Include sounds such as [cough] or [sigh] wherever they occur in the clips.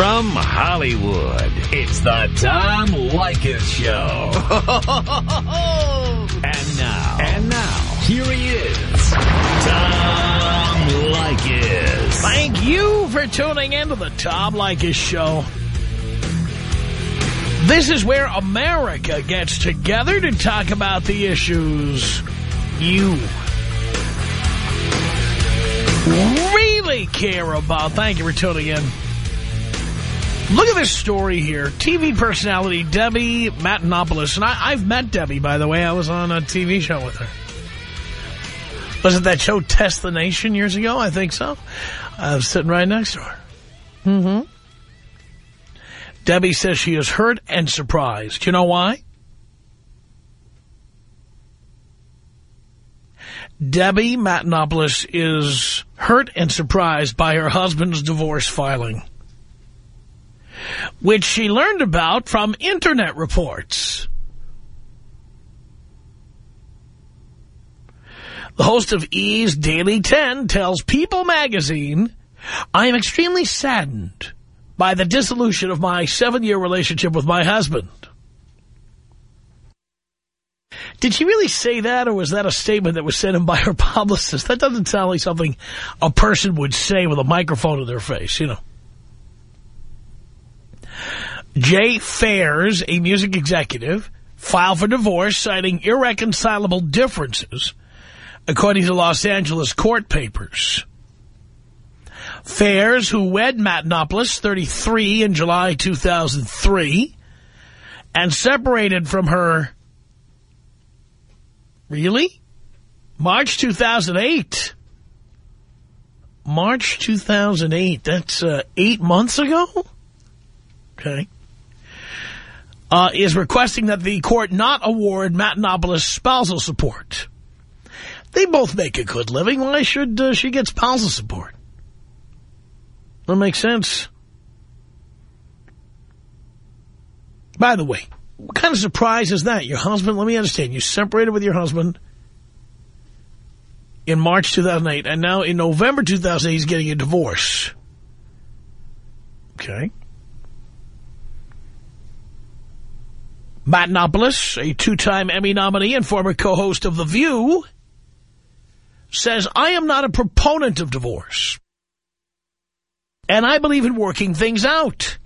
From Hollywood, it's the Tom Leykis Show. and now, and now, here he is, Tom Leykis. Thank you for tuning in to the Tom Leykis Show. This is where America gets together to talk about the issues you really care about. Thank you for tuning in. Look at this story here. TV personality Debbie Matenopoulos. And I, have met Debbie, by the way. I was on a TV show with her. Was it that show Test the Nation years ago? I think so. I was sitting right next to her. Mm-hmm. Debbie says she is hurt and surprised. You know why? Debbie Matenopoulos is hurt and surprised by her husband's divorce filing which she learned about from Internet reports. The host of E's Daily 10 tells People magazine, I am extremely saddened by the dissolution of my seven-year relationship with my husband. Did she really say that, or was that a statement that was sent in by her [laughs] publicist? That doesn't sound like something a person would say with a microphone in their face, you know. Jay Faires, a music executive, filed for divorce citing irreconcilable differences, according to Los Angeles court papers. Faires, who wed Matenopoulos, 33, in July 2003, and separated from her, really? March 2008. March 2008. That's uh, eight months ago? Okay uh, is requesting that the court not award Matenopoulos spousal support. They both make a good living. Why should uh, she get spousal support? That makes sense. By the way, what kind of surprise is that? Your husband, let me understand, you separated with your husband in March 2008, and now in November 2008, he's getting a divorce. Okay. Matenopoulos, a two-time Emmy nominee and former co-host of The View, says, I am not a proponent of divorce. And I believe in working things out.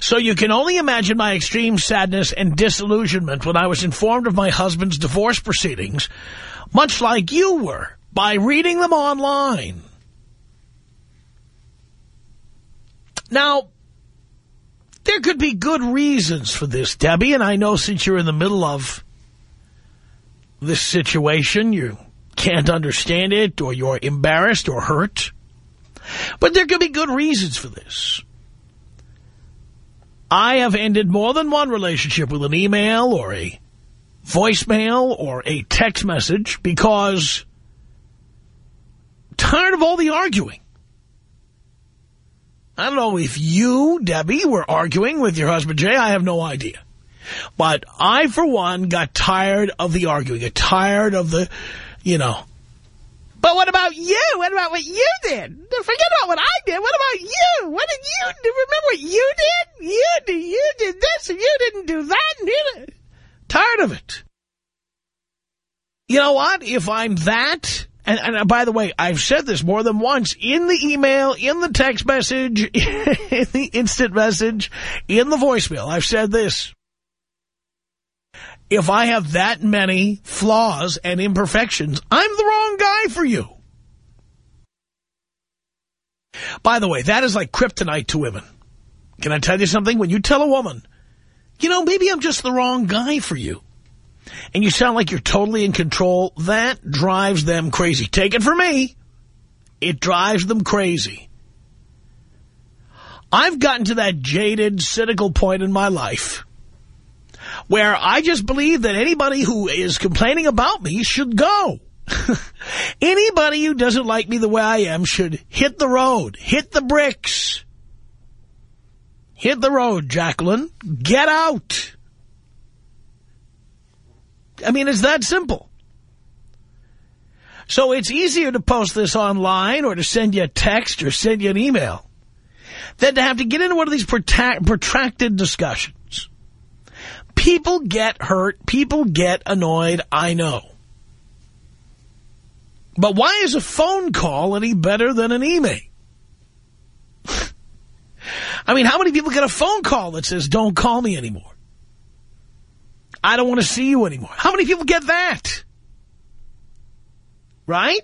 So you can only imagine my extreme sadness and disillusionment when I was informed of my husband's divorce proceedings, much like you were, by reading them online. Now, there could be good reasons for this, Debbie, and I know since you're in the middle of this situation, you can't understand it, or you're embarrassed or hurt. But there could be good reasons for this. I have ended more than one relationship with an email or a voicemail or a text message because tired of all the arguing. I don't know if you, Debbie, were arguing with your husband, Jay. I have no idea. But I, for one, got tired of the arguing, got tired of the, you know. But what about you? What about what you did? Forget about what I did. What about you? What did you do? Remember what you did? You did, you did this and you didn't do that. And you, Tired of it. You know what? If I'm that and, and, uh, by the way, I've said this more than once in the email, in the text message, [laughs] in the instant message, in the voicemail. I've said this. If I have that many flaws and imperfections, I'm the wrong guy for you. By the way, that is like kryptonite to women. Can I tell you something? When you tell a woman, you know, maybe I'm just the wrong guy for you and you sound like you're totally in control, that drives them crazy. Take it from me. It drives them crazy. I've gotten to that jaded, cynical point in my life where I just believe that anybody who is complaining about me should go. [laughs] anybody who doesn't like me the way I am should hit the road, hit the bricks. Hit the road, Jacqueline. Get out. I mean, it's that simple. So it's easier to post this online or to send you a text or send you an email. than to have to get into one of these protracted discussions. People get hurt. People get annoyed. I know. But why is a phone call any better than an email? [laughs] I mean, how many people get a phone call that says, don't call me anymore? I don't want to see you anymore. How many people get that? Right?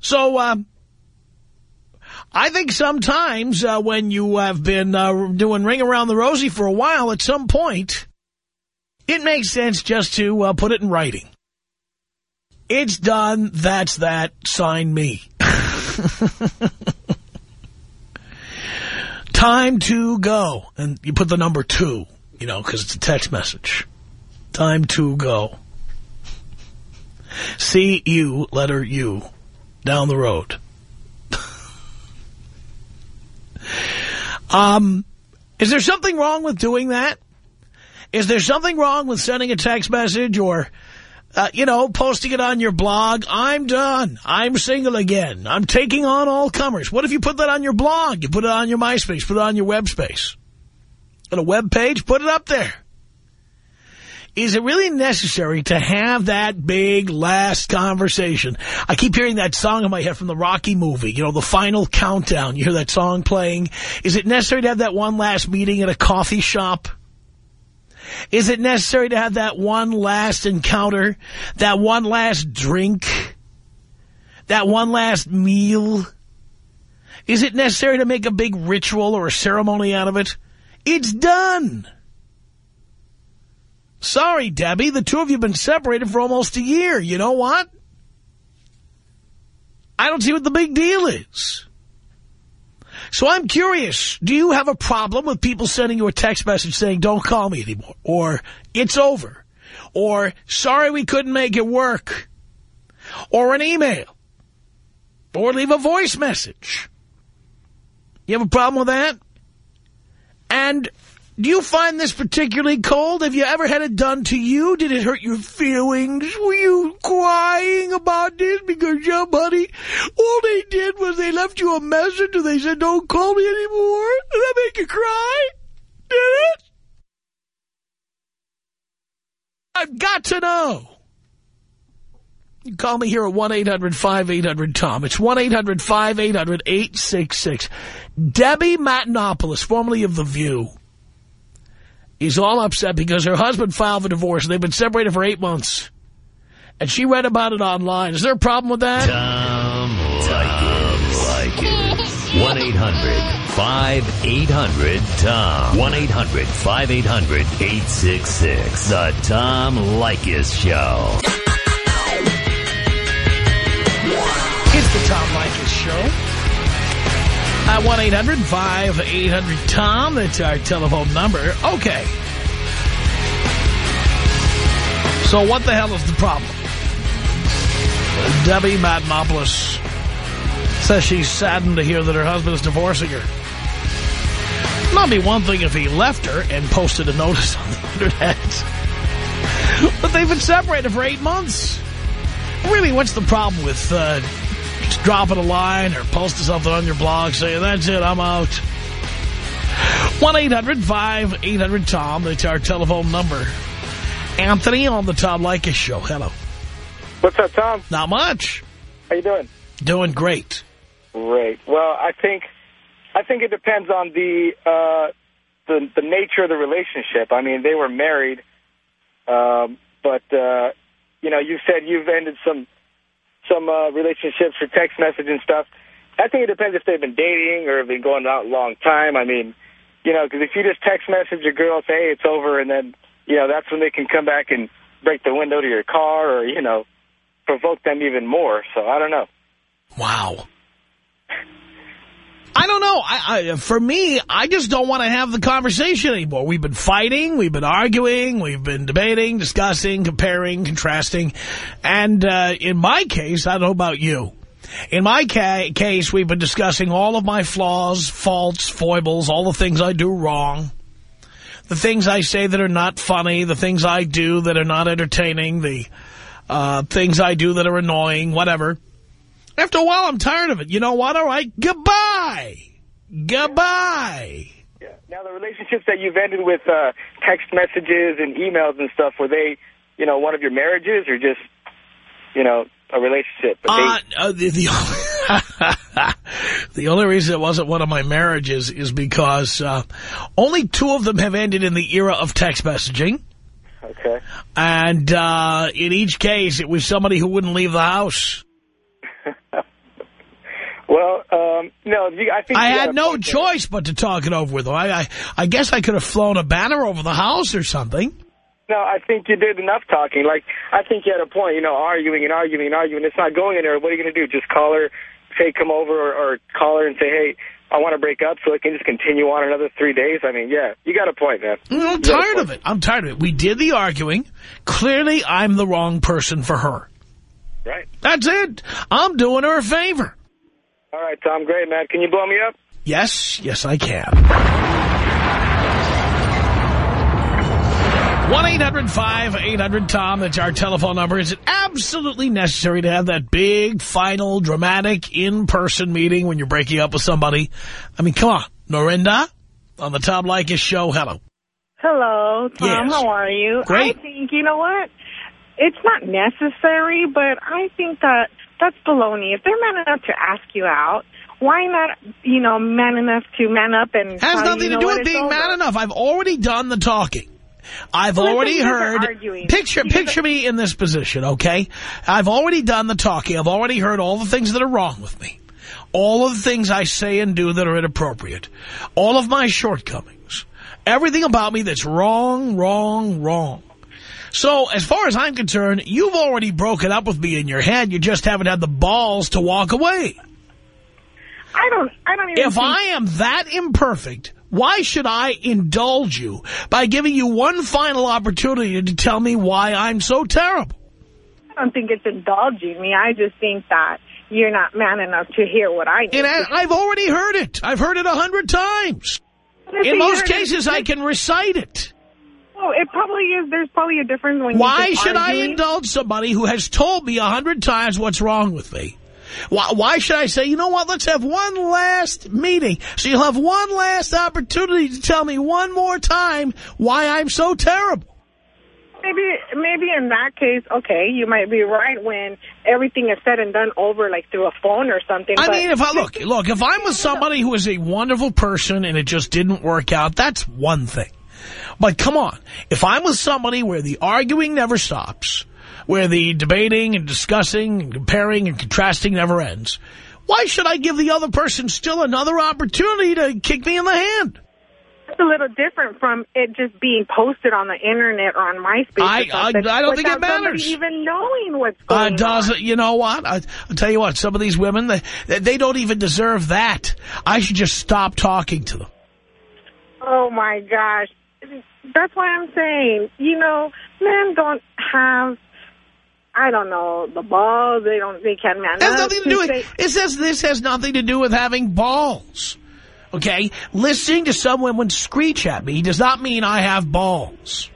So, uh, I think sometimes uh, when you have been uh, doing Ring Around the Rosie for a while, at some point, it makes sense just to uh, put it in writing. It's done. That's that. Sign me. [laughs] Time to go. And you put the number two, you know, because it's a text message. Time to go. See you, letter U, down the road. [laughs] um, is there something wrong with doing that? Is there something wrong with sending a text message or uh, you know, posting it on your blog. I'm done. I'm single again. I'm taking on all comers. What if you put that on your blog? You put it on your MySpace, put it on your web space. On a web page, put it up there. Is it really necessary to have that big last conversation? I keep hearing that song in my head from the Rocky movie, you know, the final countdown. You hear that song playing. Is it necessary to have that one last meeting at a coffee shop? Is it necessary to have that one last encounter, that one last drink, that one last meal? Is it necessary to make a big ritual or a ceremony out of it? It's done. Sorry, Debbie, the two of you have been separated for almost a year. You know what? I don't see what the big deal is. So I'm curious, do you have a problem with people sending you a text message saying, don't call me anymore, or it's over, or sorry we couldn't make it work, or an email, or leave a voice message? You have a problem with that? And do you find this particularly cold? Have you ever had it done to you? Did it hurt your feelings? Were you crying about this because somebody, all they did was they left you a message and they said, don't call me anymore? Did that make you cry? Did it? I've got to know. You call me here at 1-800-5800-TOM. It's 1-800-5800-866. Debbie Matenopoulos, formerly of The View is all upset because her husband filed for divorce. They've been separated for eight months. And she read about it online. Is there a problem with that? Tom Leykis. 1-800-5800-TOM. 1-800-5800-866. The Tom Leykis Show. It's the Tom Leykis Show. At 1-800-5800-TOM. That's our telephone number. Okay. So what the hell is the problem? Debbie Matenopoulos says she's saddened to hear that her husband is divorcing her. Might be one thing if he left her and posted a notice [laughs] on the internet. But they've been separated for eight months. Really, what's the problem with uh, just dropping a line or posting something on your blog saying, that's it, I'm out. 1-800-5800-TOM. That's our telephone number. Anthony on the Tom Leykis Show. Hello. What's up, Tom? Not much. How you doing? Doing great. Great. Well, I think I think it depends on the uh, the the nature of the relationship. I mean, they were married, um, but uh, you know, you said you've ended some some uh, relationships for text message and stuff. I think it depends if they've been dating or have been going out a long time. I mean, you know, because if you just text message a girl, say, hey, it's over, and then, you know, that's when they can come back and break the window to your car or, you know, provoke them even more. So I don't know. Wow. I don't know. I, I, for me, I just don't want to have the conversation anymore. We've been fighting, we've been arguing, we've been debating, discussing, comparing, contrasting. And uh, in my case, I don't know about you. In my ca case, we've been discussing all of my flaws, faults, foibles, all the things I do wrong. The things I say that are not funny, the things I do that are not entertaining, the uh, things I do that are annoying, whatever. After a while, I'm tired of it. You know what? All right, goodbye. Goodbye. Yeah. Now, the relationships that you've ended with uh, text messages and emails and stuff, were they, you know, one of your marriages or just, you know, a relationship? Uh, uh, the, the, [laughs] the, only reason it wasn't one of my marriages is because uh, only two of them have ended in the era of text messaging. Okay. And uh, in each case, it was somebody who wouldn't leave the house. well, um, no, I think... I had no choice there. but to talk it over with her. I, I, I guess I could have flown a banner over the house or something. No, I think you did enough talking. Like, I think you had a point, you know, arguing and arguing and arguing. It's not going anywhere. What are you going to do? Just call her, say come over, or, or call her and say, hey, I want to break up so it can just continue on another three days. I mean, yeah, you got a point, man. I'm tired of it. I'm tired of it. We did the arguing. Clearly, I'm the wrong person for her. Right. That's it. I'm doing her a favor. All right, Tom, great, man. Can you blow me up? Yes, yes, I can. 1-800-5800-TOM. That's our telephone number. Is it absolutely necessary to have that big, final, dramatic, in-person meeting when you're breaking up with somebody? I mean, come on. Norinda on the Tom Leykis show. Hello. Hello, Tom. Yes. How are you? Great. I think, you know what? It's not necessary, but I think that that's baloney. If they're man enough to ask you out, why not, you know, man enough to man up and Has nothing you know to do with being over? man enough. I've already done the talking. I've already heard, picture picture me in this position, okay? I've already done the talking. I've already heard all the things that are wrong with me. All of the things I say and do that are inappropriate. All of my shortcomings. Everything about me that's wrong, wrong, wrong. So, as far as I'm concerned, you've already broken up with me in your head. You just haven't had the balls to walk away. I don't, I don't even If I am that imperfect, why should I indulge you by giving you one final opportunity to tell me why I'm so terrible? I don't think it's indulging me. I just think that you're not man enough to hear what I need. And I, have already heard it. I've heard it a hundred times. In most cases, it, I can recite it. Oh, it probably is. There's probably a difference when Why should arguing. I indulge somebody who has told me a hundred times what's wrong with me? Why, why should I say, you know what, let's have one last meeting. So you'll have one last opportunity to tell me one more time why I'm so terrible. Maybe maybe in that case, okay, you might be right when everything is said and done over, like through a phone or something. I mean, if I look, look, if I'm with somebody who is a wonderful person and it just didn't work out, that's one thing. But come on, if I'm with somebody where the arguing never stops, where the debating and discussing and comparing and contrasting never ends, why should I give the other person still another opportunity to kick me in the hand? It's a little different from it just being posted on the internet or on MySpace. I, I, I don't think it matters. even knowing what's going uh, does on. You know what? I, will tell you what. Some of these women, they, they don't even deserve that. I should just stop talking to them. Oh, my gosh. That's why I'm saying, you know, men don't have I don't know, the balls, they don't, they can't man has nothing to do with, it says this has nothing to do with having balls. Okay? Listening to some women screech at me does not mean I have balls.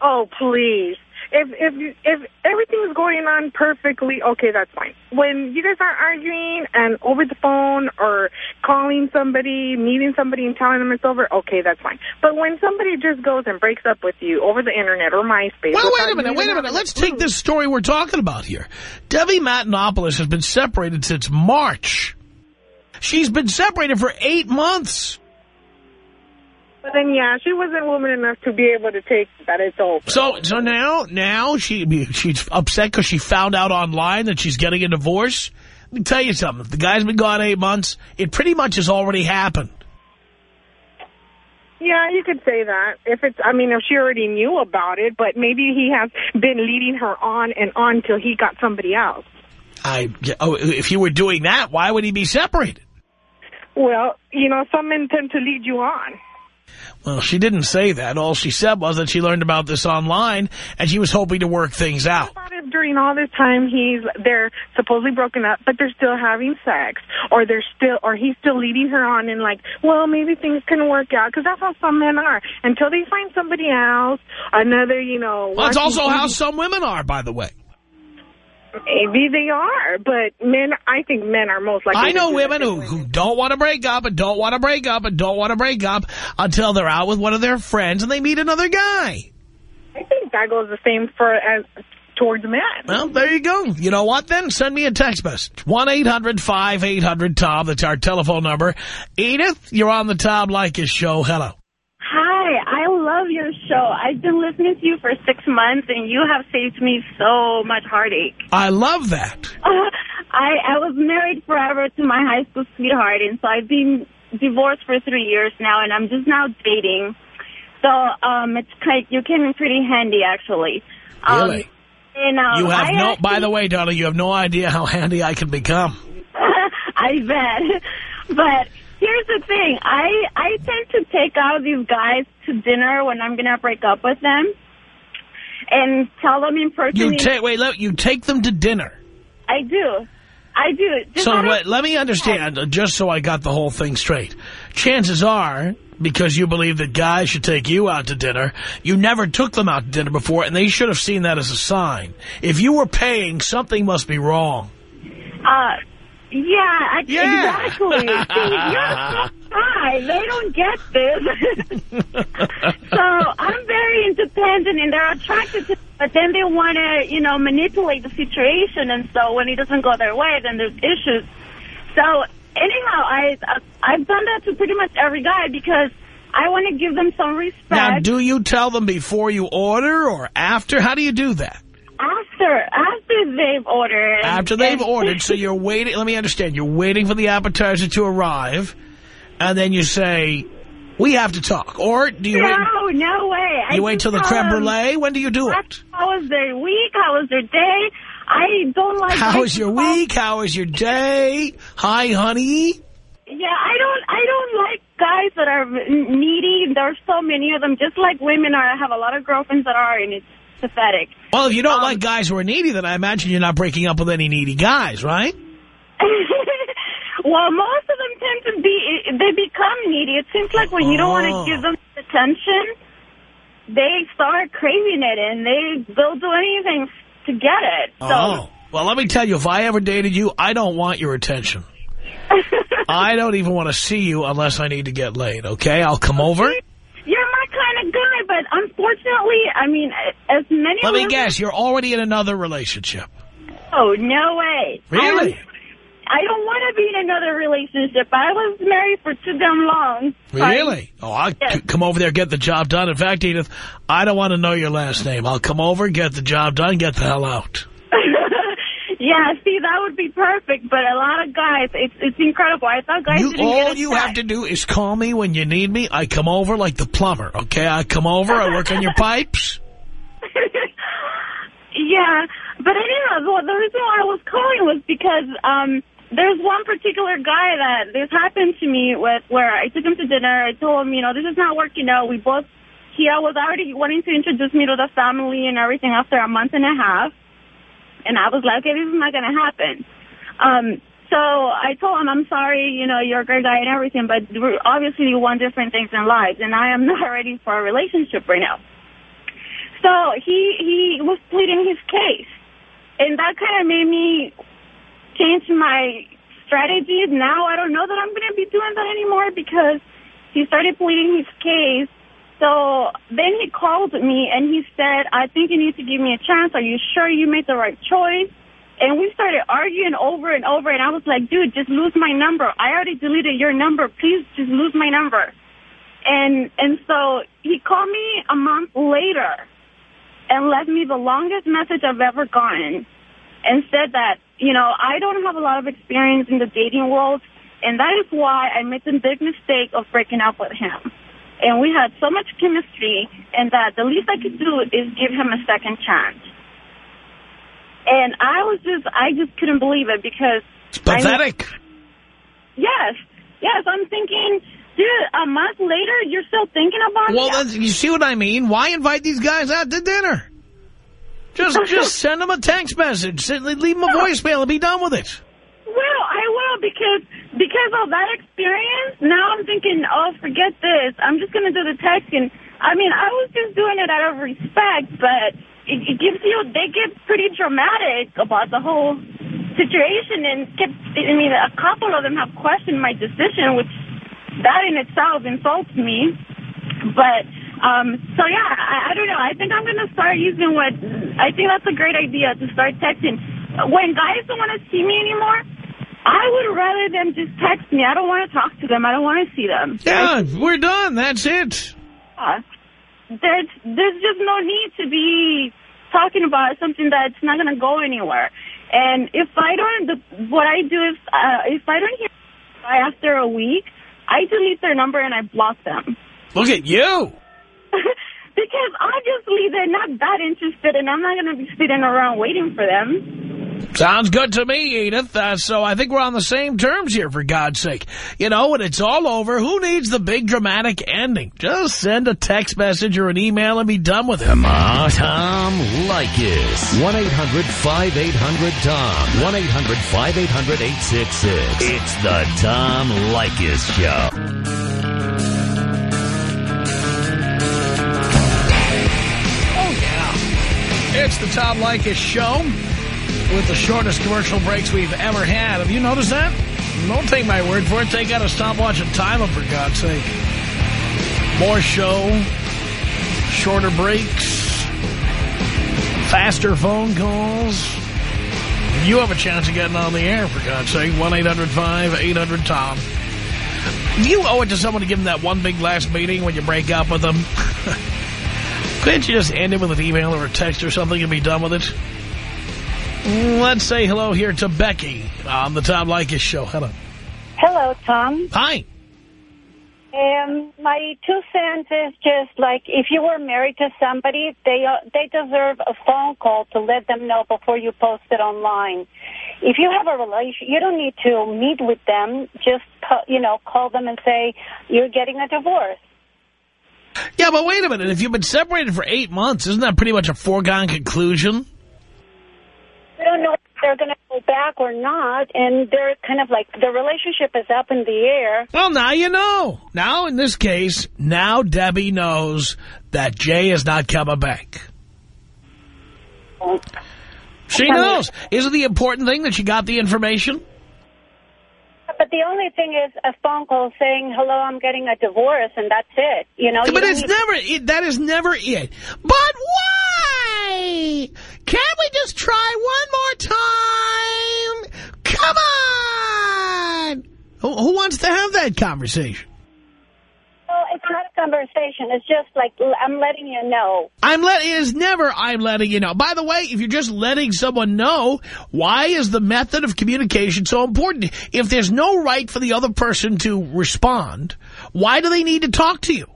Oh, please if if if everything's going on perfectly, okay, that's fine. When you guys are arguing and over the phone or calling somebody, meeting somebody and telling them it's over, okay, that's fine. But when somebody just goes and breaks up with you over the internet or MySpace... Well, wait a minute, wait a minute. Let's take this story we're talking about here. Debbie Matenopoulos has been separated since March. She's been separated for eight months. But then, yeah, she wasn't woman enough to be able to take that it's over. So, so now, now she she's upset because she found out online that she's getting a divorce. Let me tell you something. If the guy's been gone eight months, it pretty much has already happened. Yeah, you could say that. If it's, I mean, if she already knew about it, but maybe he has been leading her on and on till he got somebody else. I, oh, if he were doing that, why would he be separated? Well, you know, some men tend to lead you on. Well, she didn't say that. All she said was that she learned about this online, and she was hoping to work things out. What if during all this time he's they're supposedly broken up, but they're still having sex, or they're still, or he's still leading her on and like, well, maybe things can work out, because that's how some men are. Until they find somebody else, another, you know. Well, that's also how some women are, by the way. Maybe they are, but men, I think men are most likely. I know women who, who don't want to break up and don't want to break up and don't want to break up until they're out with one of their friends and they meet another guy. I think that goes the same for as towards men. Well, there you go. You know what, then? Send me a text message. 1-800-5800-TOM. That's our telephone number. Edith, you're on the Tom Leykis show. Hello. Hi, I love your show. I've been listening to you for six months, and you have saved me so much heartache. I love that. [laughs] I, I was married forever to my high school sweetheart, and so I've been divorced for three years now, and I'm just now dating. So um, it's kind you came in pretty handy, actually. Um, Really? And, um, You have I no, actually- by the way, darling, you have no idea how handy I can become. [laughs] I bet. But here's the thing. I, I tend to take out these guys to dinner when I'm going to break up with them and tell them in person. You take, wait, let, you take them to dinner. I do. I do. Just So let, let me understand, uh, just so I got the whole thing straight. Chances are, because you believe that guys should take you out to dinner, you never took them out to dinner before, and they should have seen that as a sign. If you were paying, something must be wrong. Uh, yeah, I, Yeah. exactly. [laughs] See, high. They don't get this. [laughs] so I'm very independent, and they're attracted to. But then they want to, you know, manipulate the situation, and so when it doesn't go their way, then there's issues. So anyhow, I I've done that to pretty much every guy because I want to give them some respect. Now, do you tell them before you order or after? How do you do that? After after they've ordered. After they've ordered, so you're waiting. Let me understand. You're waiting for the appetizer to arrive, and then you say, we have to talk. Or do you wait, No, no way. I you wait till the creme um, brulee? When do you do it? How was their week? How was their day? I don't like. How was your week? How was your day? Hi, honey. Yeah, I don't. I don't like guys that are needy. There's so many of them. Just like women are. I have a lot of girlfriends that are, and it's pathetic. Well, if you don't Um, like guys who are needy, then I imagine you're not breaking up with any needy guys, right? [laughs] well, most of them tend to be. They become needy. It seems like when you don't want Oh. to give them attention, they start craving it, and they they'll do anything to get it. So. Oh. Well, let me tell you, if I ever dated you, I don't want your attention. [laughs] I don't even want to see you unless I need to get laid, okay? I'll come over. You're my kind of guy, but unfortunately, I mean, as many. Let me guess, you're already in another relationship. Oh no way! Really? I, don't want to be in another relationship. I was married for too damn long. Really? Oh, I'll Yes. come over there, get the job done. In fact, Edith, I don't want to know your last name. I'll come over, get the job done, get the hell out. [laughs] yeah, see, that would be perfect. But a lot of guys, it's it's incredible. I thought guys You, all you have to do is call me when you need me. I come over like the plumber, okay? I come over, I work on your pipes. [laughs] yeah, but anyhow, the, the reason why I was calling was because um, there's one particular guy that this happened to me with, where I took him to dinner. I told him, you know, this is not working out. We both, he was already wanting to introduce me to the family and everything after a month and a half, and I was like, okay, this is not going to happen. Um, so I told him, I'm sorry, you know, you're a great guy and everything, but we're obviously we want different things in life, and I am [laughs] not ready for a relationship right now. So he he was pleading his case, and that kind of made me change my strategy. Now I don't know that I'm going to be doing that anymore because he started pleading his case. So then he called me and he said, I think you need to give me a chance. Are you sure you made the right choice? And we started arguing over and over, and I was like, dude, just lose my number. I already deleted your number. Please just lose my number. And and so he called me a month later and left me the longest message I've ever gotten and said that, you know, I don't have a lot of experience in the dating world, and that is why I made the big mistake of breaking up with him. And we had so much chemistry, and that the least I could do is give him a second chance. And I was just, I just couldn't believe it because... It's pathetic. Yes, yes, I'm thinking, dude, a month later, you're still thinking about it. Well, me? you see what I mean? Why invite these guys out to dinner? Just [laughs] just send them a text message. Leave them a voicemail and be done with it. Well, I will because because of that experience. Now I'm thinking, oh, forget this. I'm just gonna do the texting. I mean, I was just doing it out of respect, but it, it gives you, they get pretty dramatic about the whole situation and kept, I mean, a couple of them have questioned my decision, which that in itself insults me. But, um, so yeah, I, I don't know. I think I'm going to start using what, I think that's a great idea to start texting. When guys don't want to see me anymore, I would rather them just text me. I don't want to talk to them. I don't want to see them. Yeah, we're done. That's it. Uh, there's, there's just no need to be talking about something that's not going to go anywhere. And if I don't, the, what I do is, uh, if I don't hear after a week, I delete their number and I block them. Look at you. [laughs] because obviously they're not that interested, and I'm not going to be sitting around waiting for them. Sounds good to me, Edith. Uh, so I think we're on the same terms here, for God's sake. You know, when it's all over, who needs the big dramatic ending? Just send a text message or an email and be done with it. Come on. Tom Leykis. 1-800-5800-TOM. 1-800-5800-866. It's the Tom Leykis Show. Oh, yeah. It's the Tom Leykis Show with the shortest commercial breaks we've ever had. Have you noticed that? Don't take my word for it. They got to stop watching timer, for God's sake. More show, shorter breaks, faster phone calls. You have a chance of getting on the air, for God's sake. 1-800-5800-TOM. Do you owe it to someone to give them that one big last meeting when you break up with them? [laughs] Couldn't you just end it with an email or a text or something and be done with it? Let's say hello here to Becky on the Tom Leykis show. Hello. Hello, Tom. Hi. Um, my two cents is just like if you were married to somebody, they uh, they deserve a phone call to let them know before you post it online. If you have a relation, you don't need to meet with them. Just you know, call them and say you're getting a divorce. Yeah, but wait a minute. If you've been separated for eight months, isn't that pretty much a foregone conclusion? We don't know if they're going to go back or not, and they're kind of like the relationship is up in the air. Well, now you know. Now, in this case, now Debbie knows that Jay is not coming back. She knows. Isn't the important thing that she got the information? But the only thing is a phone call saying, hello, I'm getting a divorce, and that's it. You know, But don't it's never, it, that is never it. But why? Can't we just try one more time? Come on! Who, who wants to have that conversation? Well, it's not a conversation. It's just like I'm letting you know. I'm let it is never I'm letting you know. By the way, if you're just letting someone know, why is the method of communication so important? If there's no right for the other person to respond, why do they need to talk to you?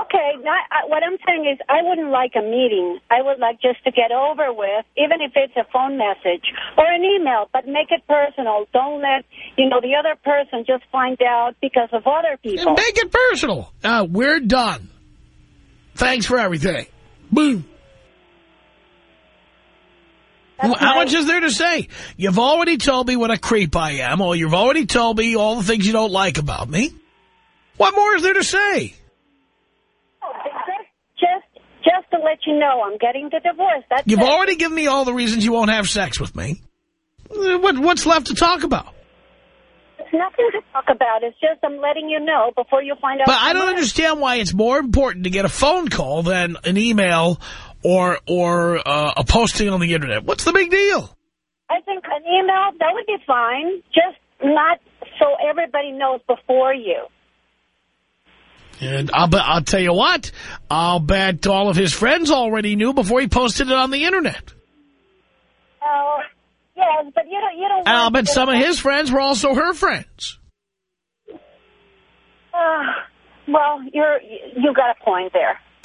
Okay, not, uh, what I'm saying is I wouldn't like a meeting. I would like just to get over with, even if it's a phone message or an email, but make it personal. Don't let, you know, the other person just find out because of other people. Make it personal. Uh, we're done. Thanks for everything. Boom. That's How much is there to say? You've already told me what a creep I am, or you've already told me all the things you don't like about me. What more is there to say? To let you know, I'm getting the divorce. That's You've it. already given me all the reasons you won't have sex with me. What, what's left to talk about? It's nothing to talk about. It's just I'm letting you know before you find out. But I don't understand why it's more important to get a phone call than an email or or uh, a posting on the Internet. What's the big deal? I think an email, that would be fine. Just not so everybody knows before you. And I'll, I'll tell you what, I'll bet all of his friends already knew before he posted it on the Internet. Oh, yes, but you don't, you don't And I'll bet some of his friends were also her friends. Uh, well, you're, you got a point there. [laughs]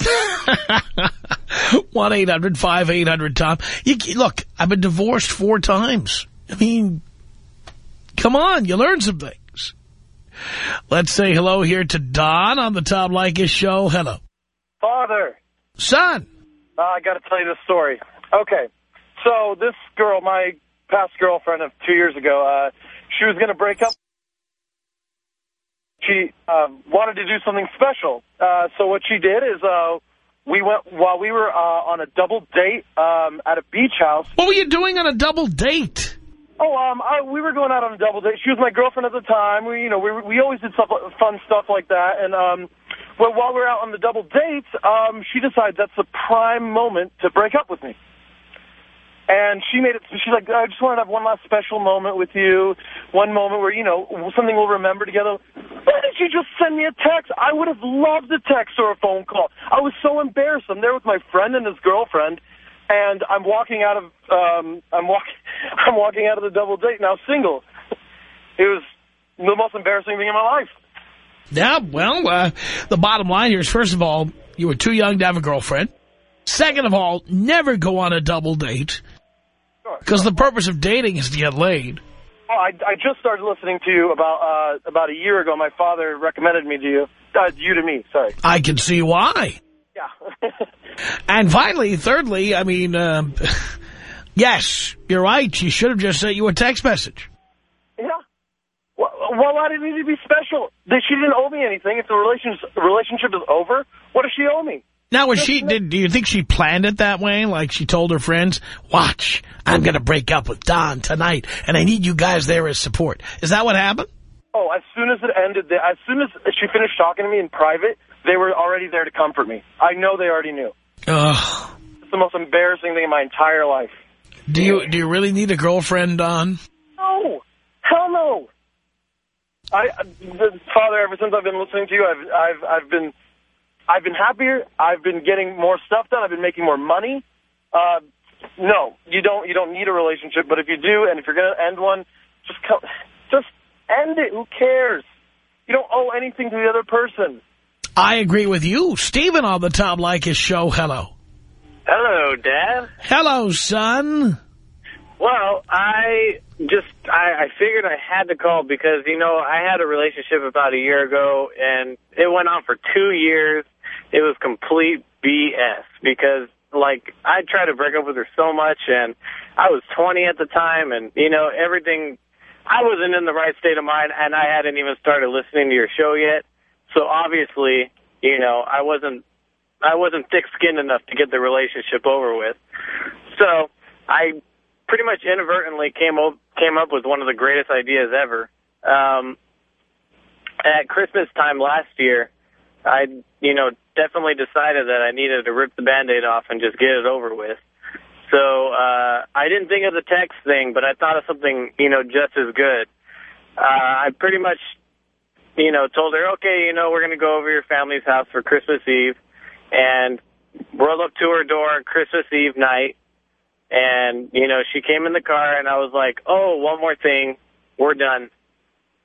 1-800-5800-TOM. You, look, I've been divorced four times. I mean, come on, you learn some things. Let's say hello here to Don on the Tom Leykis show. Hello. Father, Son. uh, I got to tell you this story. Okay, so this girl, my past girlfriend of two years ago, uh, she was going to break up. She uh, wanted to do something special. Uh, so what she did is uh, we went while we were uh, on a double date um, at a beach house. What were you doing on a double date? Oh, um, I, we were going out on a double date. She was my girlfriend at the time. We, you know, we we always did stuff, fun stuff like that. And um, well, while we were out on the double dates, um, she decides that's the prime moment to break up with me. And she made it, she's like, I just want to have one last special moment with you. One moment where, you know, something we'll remember together. Why didn't you just send me a text? I would have loved a text or a phone call. I was so embarrassed. I'm there with my friend and his girlfriend, and I'm walking out of, um, I'm walking, [laughs] I'm walking out of the double date now single. It was the most embarrassing thing in my life. Yeah, well, uh, the bottom line here is, first of all, you were too young to have a girlfriend. Second of all, never go on a double date. Because the purpose of dating is to get laid. Oh, I, I just started listening to you about uh, about a year ago. My father recommended me to you. Uh, you to me, sorry. I can see why. Yeah. [laughs] and finally, thirdly, I mean, uh, [laughs] yes, you're right. She should have just sent you a text message. Yeah. Well, well, why did it need to be special? She didn't owe me anything. If the relationship, the relationship is over, what does she owe me? Now, was she, did, do you think she planned it that way? Like she told her friends, watch, I'm going to break up with Don tonight, and I need you guys there as support. Is that what happened? Oh, as soon as it ended, as soon as she finished talking to me in private, they were already there to comfort me. I know they already knew. Ugh. It's the most embarrassing thing in my entire life. Do you do you really need a girlfriend, Don? No. Hell no. I, the, Father, ever since I've been listening to you, I've, I've, I've been I've been happier. I've been getting more stuff done. I've been making more money. Uh, no, you don't. You don't need a relationship. But if you do, and if you're going to end one, just come, end it. Who cares? You don't owe anything to the other person. I agree with you. Stephen on the Tom Leykis show. Hello. Hello, Dad. Hello, son. Well, I just, I, I figured I had to call because, you know, I had a relationship about a year ago, and it went on for two years. It was complete BS because, like, I tried to break up with her so much, and I was 20 at the time, and, you know, everything, I wasn't in the right state of mind, and I hadn't even started listening to your show yet. So, obviously, you know, I wasn't, I wasn't thick-skinned enough to get the relationship over with. So, I pretty much inadvertently came up came up with one of the greatest ideas ever. Um, at Christmas time last year, I you know definitely decided that I needed to rip the band-aid off and just get it over with. So uh, I didn't think of the text thing, but I thought of something you know just as good. Uh, I pretty much you know told her, okay, you know we're going to go over your family's house for Christmas Eve, and rolled up to her door Christmas Eve night and, you know, she came in the car, and I was like, oh, one more thing. We're done.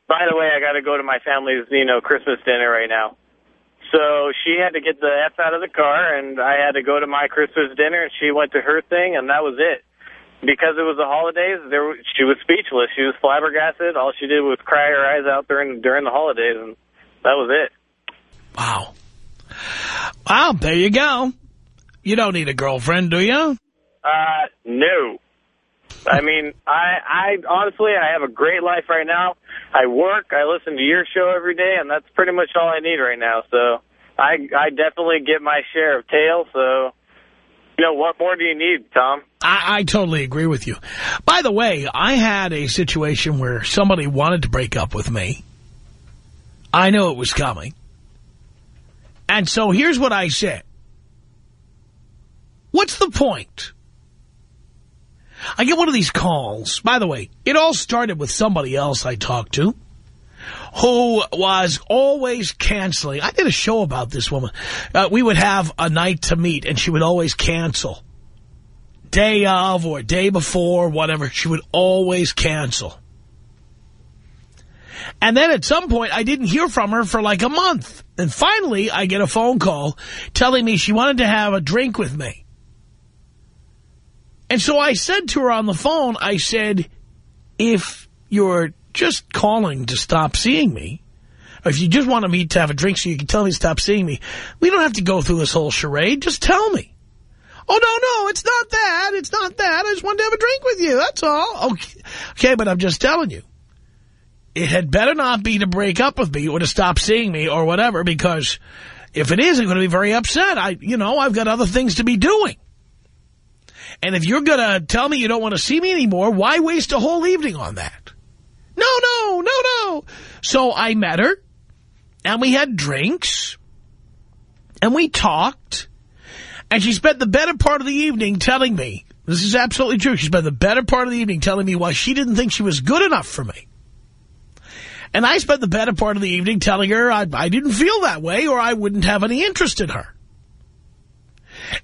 By the way, I got to go to my family's, you know, Christmas dinner right now. So she had to get the F out of the car, and I had to go to my Christmas dinner, and she went to her thing, and that was it. Because it was the holidays, there she was speechless. She was flabbergasted. All she did was cry her eyes out during during the holidays, and that was it. Wow. Wow, there you go. You don't need a girlfriend, do you? Uh, no. I mean, I, I honestly, I have a great life right now. I work, I listen to your show every day, and that's pretty much all I need right now. So I, I definitely get my share of tail. So, you know, what more do you need, Tom? I, I totally agree with you. By the way, I had a situation where somebody wanted to break up with me. I knew it was coming. And so here's what I said. What's the point? I get one of these calls. By the way, it all started with somebody else I talked to who was always canceling. I did a show about this woman. Uh, we would have a night to meet, and she would always cancel. Day of or day before, whatever. She would always cancel. And then at some point, I didn't hear from her for like a month. And finally, I get a phone call telling me she wanted to have a drink with me. And so I said to her on the phone, I said, if you're just calling to stop seeing me, or if you just want to meet to have a drink so you can tell me to stop seeing me, we don't have to go through this whole charade. Just tell me. Oh, no, no, it's not that. It's not that. I just wanted to have a drink with you. That's all. Okay, okay but I'm just telling you. It had better not be to break up with me or to stop seeing me or whatever because If it is, I'm going to be very upset. I, you know, I've got other things to be doing. And if you're going to tell me you don't want to see me anymore, why waste a whole evening on that? No, no, no, no. So I met her, and we had drinks, and we talked, and she spent the better part of the evening telling me, this is absolutely true, she spent the better part of the evening telling me why she didn't think she was good enough for me. And I spent the better part of the evening telling her I, I didn't feel that way or I wouldn't have any interest in her.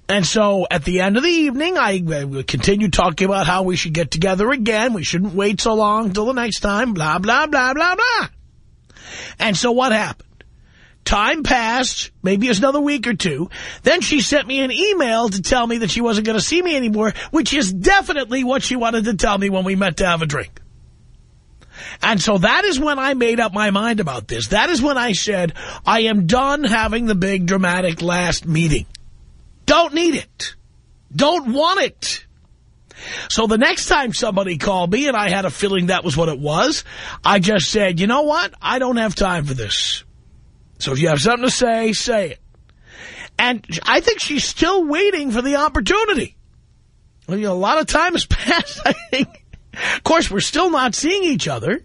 And so at the end of the evening, I uh, continued talking about how we should get together again. We shouldn't wait so long till the next time, blah, blah, blah, blah, blah. And so what happened? Time passed, maybe it's another week or two. Then she sent me an email to tell me that she wasn't going to see me anymore, which is definitely what she wanted to tell me when we met to have a drink. And so that is when I made up my mind about this. That is when I said, I am done having the big dramatic last meeting. Don't need it. Don't want it. So the next time somebody called me and I had a feeling that was what it was, I just said, you know what? I don't have time for this. So if you have something to say, say it. And I think she's still waiting for the opportunity. Well, you know, a lot of time has [laughs] passed, I think. Of course, we're still not seeing each other.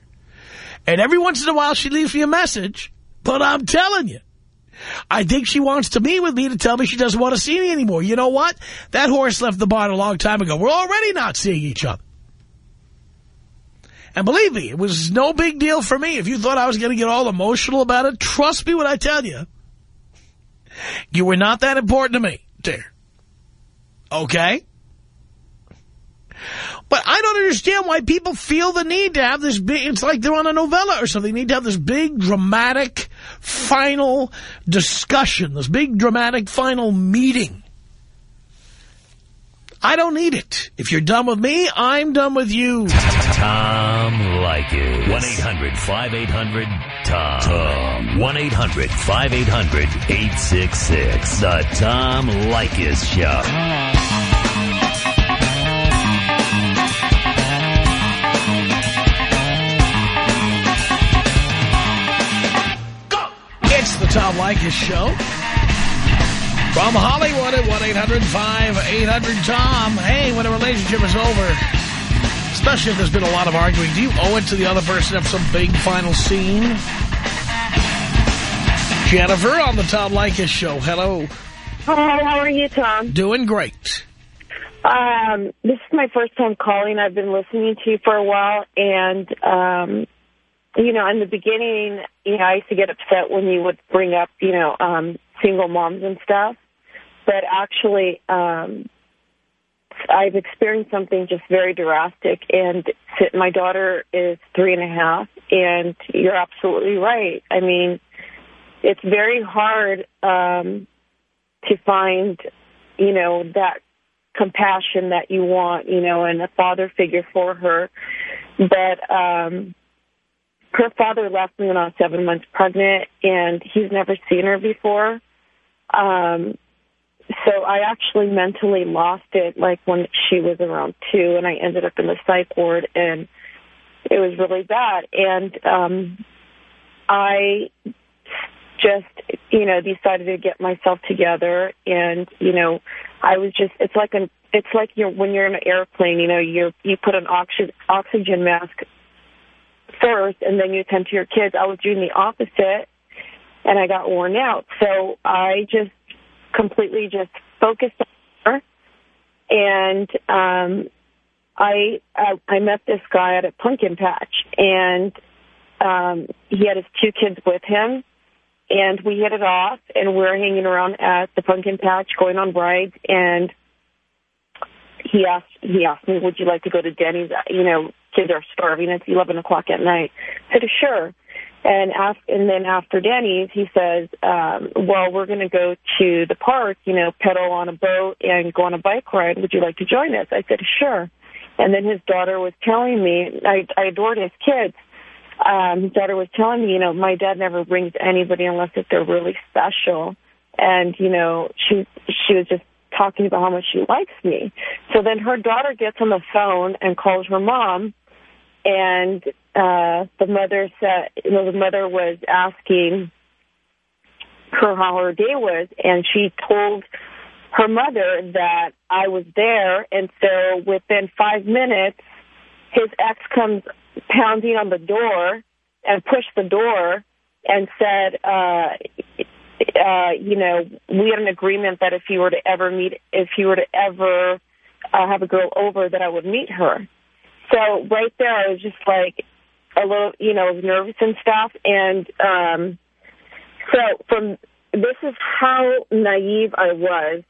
And every once in a while she leaves me a message. But I'm telling you, I think she wants to meet with me to tell me she doesn't want to see me anymore. You know what? That horse left the barn a long time ago. We're already not seeing each other. And believe me, it was no big deal for me. If you thought I was going to get all emotional about it, trust me when I tell you. You were not that important to me, dear. Okay? But I don't understand why people feel the need to have this big, it's like they're on a novella or something. They need to have this big dramatic final discussion, this big dramatic final meeting. I don't need it. If you're done with me, I'm done with you. Tom Leykis. 1-800-5800-TOM. Tom. 1-800-5800-866. The Tom Leykis Show. The Tom Leykis Show. From Hollywood at 1-800-5800-TOM. Hey, when a relationship is over, especially if there's been a lot of arguing, do you owe it to the other person to have some big final scene? Jennifer on the Tom Leykis Show. Hello. Hi, how are you, Tom? Doing great. Um, this is my first time calling. I've been listening to you for a while, and, um, you know, in the beginning, you know, I used to get upset when you would bring up, you know, um, single moms and stuff. But actually, um, I've experienced something just very drastic, and my daughter is three and a half, and you're absolutely right. I mean, it's very hard um, to find, you know, that compassion that you want, you know, and a father figure for her. But um, her father left me when I was seven months pregnant, and he's never seen her before. Um, so I actually mentally lost it, like when she was around two, and I ended up in the psych ward, and it was really bad. And um, I just, you know, decided to get myself together, and you know, I was just, it's like an, it's like you're when you're in an airplane, you know, you you put an oxygen oxygen mask first, and then you attend to your kids. I was doing the opposite, and I got worn out. So I just completely just focused on her, and um, I, I I met this guy at a pumpkin patch, and um, he had his two kids with him, and we hit it off, and we're hanging around at the pumpkin patch, going on rides, and he asked he asked me, "Would you like to go to Denny's?" You know, kids are starving. It's eleven o'clock at night. I said, "Sure." And after, and then after Denny's, he says, um, "Well, we're going to go to the park. You know, pedal on a boat and go on a bike ride. Would you like to join us?" I said, "Sure." And then his daughter was telling me, I, I adored his kids. Um, his daughter was telling me, you know, my dad never brings anybody unless if they're really special. And you know, she she was just talking about how much she likes me. So then her daughter gets on the phone and calls her mom, and uh, the mother said, you know, the mother was asking, her how her day was, and she told her mother that I was there, and so within five minutes, his ex comes pounding on the door and pushed the door and said, uh, uh, you know, we had an agreement that if you were to ever meet, if you were to ever uh, have a girl over, that I would meet her. So right there, I was just like a little, you know, nervous and stuff. And um, so from this is how naive I was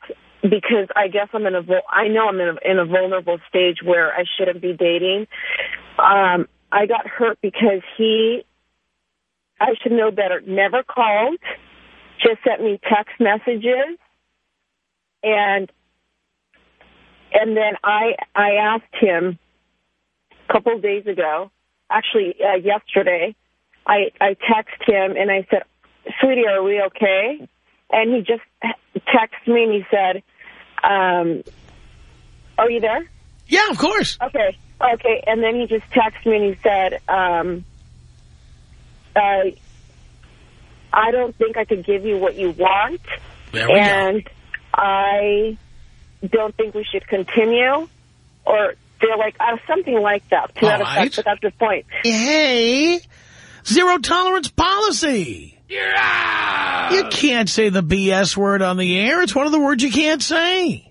because I guess I'm in a, I know I'm in a, in a vulnerable stage where I shouldn't be dating. Um, I got hurt because he, I should know better, never called, just sent me text messages, and and then I I asked him couple of days ago, actually uh, yesterday, I I texted him and I said, "Sweetie, are we okay?" And he just texted me and he said, um, "Are you there?" Yeah, of course. Okay, okay. And then he just texted me and he said, um, uh, "I don't think I could give you what you want." And go. I don't think we should continue, or they're like uh, something like that to All that right. effect. But that's the point. Hey, zero tolerance policy. Yeah. You can't say the BS word on the air. It's one of the words you can't say.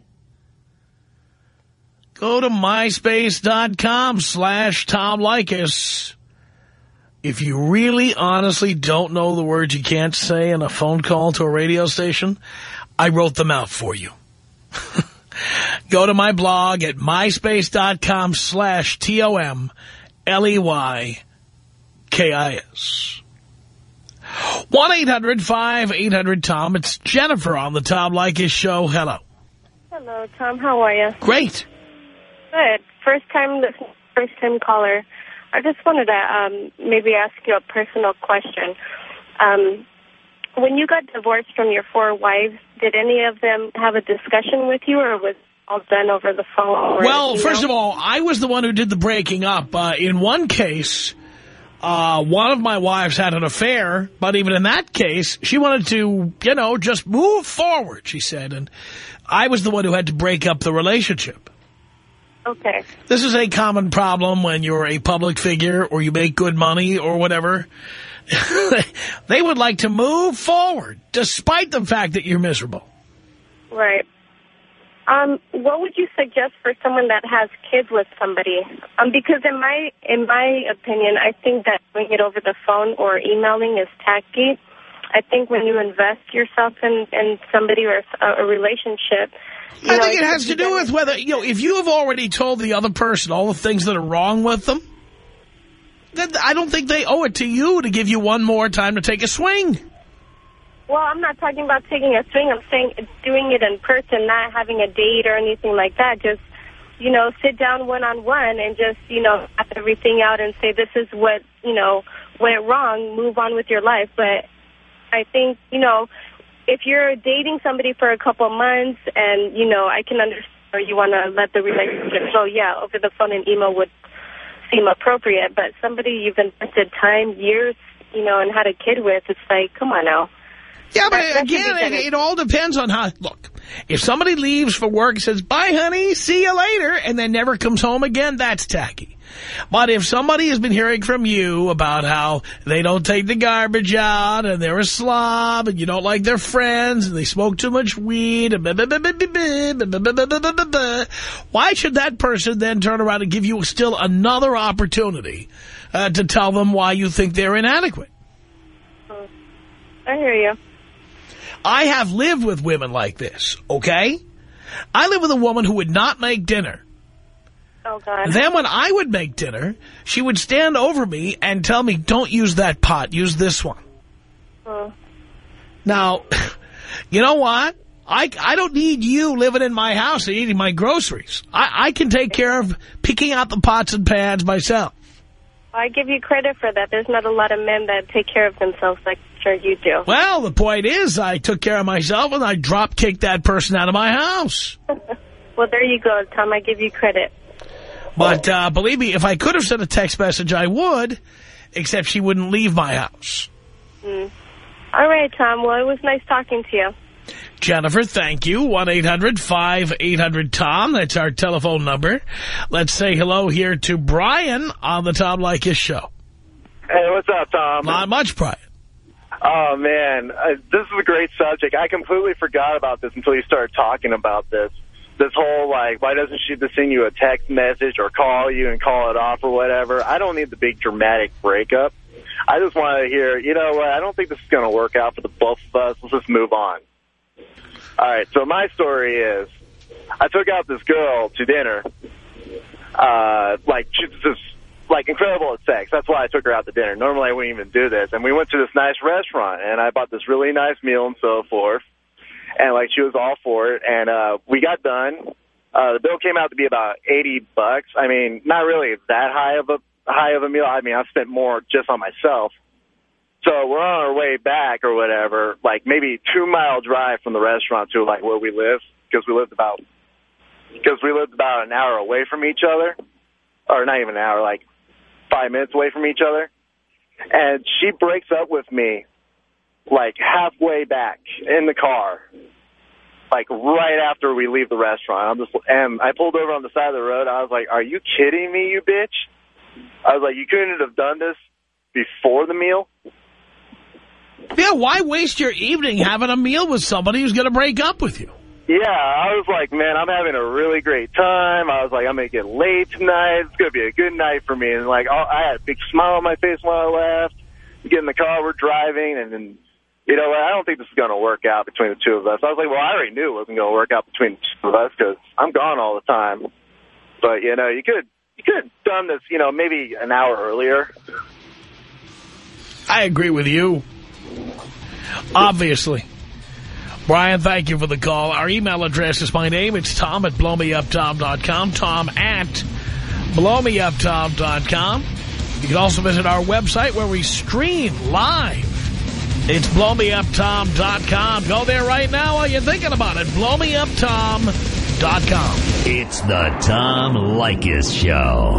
Go to myspace.com slash Tom Leykis. If you really honestly don't know the words you can't say in a phone call to a radio station, I wrote them out for you. [laughs] Go to my blog at myspace.com slash T-O-M-L-E-Y-K-I-S. 1-800-5800-TOM. It's Jennifer on the Tom Leykis Show. Hello. Hello, Tom. How are you? Great. Good. First time listener, first time caller. I just wanted to um, maybe ask you a personal question. Um, when you got divorced from your four wives, did any of them have a discussion with you, or was all done over the phone? Well, first of all, I was the one who did the breaking up. Uh, in one case, uh, one of my wives had an affair, but even in that case, she wanted to, you know, just move forward, she said. And I was the one who had to break up the relationship. Okay. This is a common problem when you're a public figure or you make good money or whatever. They would like to move forward despite the fact that you're miserable. Right. Um, what would you suggest for someone that has kids with somebody? Um, because in my in my opinion, I think that doing it over the phone or emailing is tacky. I think when you invest yourself in, in somebody or a, a relationship, I know, think it has to do with whether, you know, if you have already told the other person all the things that are wrong with them, I don't think they owe it to you to give you one more time to take a swing. Well, I'm not talking about taking a swing. I'm saying doing it in person, not having a date or anything like that. Just, you know, sit down one-on-one and just, you know, map everything out and say this is what, you know, went wrong, move on with your life. But I think, you know, if you're dating somebody for a couple of months and, you know, I can understand or you want to let the relationship go, yeah, over the phone and email would seem appropriate. But somebody you've invested time, years, you know, and had a kid with, it's like, come on now. Yeah, but That- that should be again, it, it all depends on how, look, if somebody leaves for work and says, bye, honey, see you later, and then never comes home again, that's tacky. But if somebody has been hearing from you about how they don't take the garbage out and they're a slob and you don't like their friends and they smoke too much weed, and why should that person then turn around and give you still another opportunity uh, to tell them why you think they're inadequate? I hear you. I have lived with women like this, okay? I lived with a woman who would not make dinner. Oh, God. Then when I would make dinner, she would stand over me and tell me, don't use that pot, use this one. Oh. Now, [laughs] you know what? I, I don't need you living in my house and eating my groceries. I, I can take care of picking out the pots and pans myself. I give you credit for that. There's not a lot of men that take care of themselves like sure you do. Well, the point is I took care of myself and I drop kicked that person out of my house. [laughs] Well, there you go, Tom. I give you credit. But uh, believe me, if I could have sent a text message, I would, except she wouldn't leave my house. Mm. All right, Tom. Well, it was nice talking to you. Jennifer, thank you. 1-800-5800-TOM. That's our telephone number. Let's say hello here to Brian on the Tom Leykis show. Hey, what's up, Tom? Not much, Brian. Oh, man. Uh, this is a great subject. I completely forgot about this until you started talking about this. This whole, like, why doesn't she just send you a text message or call you and call it off or whatever? I don't need the big dramatic breakup. I just want to hear, you know what, I don't think this is going to work out for the both of us. Let's just move on. All right, so my story is I took out this girl to dinner. Uh, like, she's just, like, incredible at sex. That's why I took her out to dinner. Normally I wouldn't even do this. And we went to this nice restaurant, and I bought this really nice meal and so forth. And, like, she was all for it. And uh, we got done. Uh, the bill came out to be about 80 bucks. I mean, not really that high of a high of a meal. I mean, I spent more just on myself. So we're on our way back or whatever, like maybe two mile drive from the restaurant to like where we live because we lived about because we lived about an hour away from each other, or not even an hour, like five minutes away from each other. And she breaks up with me like halfway back in the car, like right after we leave the restaurant. I'm just and I pulled over on the side of the road. I was like, "Are you kidding me, you bitch?" I was like, "You couldn't have done this before the meal." Yeah, why waste your evening having a meal with somebody who's going to break up with you? Yeah, I was like, man, I'm having a really great time. I was like, I'm going to get late tonight. It's going to be a good night for me. And, like, I had a big smile on my face when I left. We get in the car, we're driving, and then, you know, I don't think this is going to work out between the two of us. I was like, well, I already knew it wasn't going to work out between the two of us because I'm gone all the time. But, you know, you could you could have done this, you know, maybe an hour earlier. I agree with you. Obviously. Brian, thank you for the call. Our email address is my name. It's Tom at blowmeuptom.com. Tom at blowmeuptom.com. You can also visit our website where we stream live. It's blowmeuptom.com. Go there right now while you're thinking about it. blowmeuptom.com. It's the Tom Leykis Show.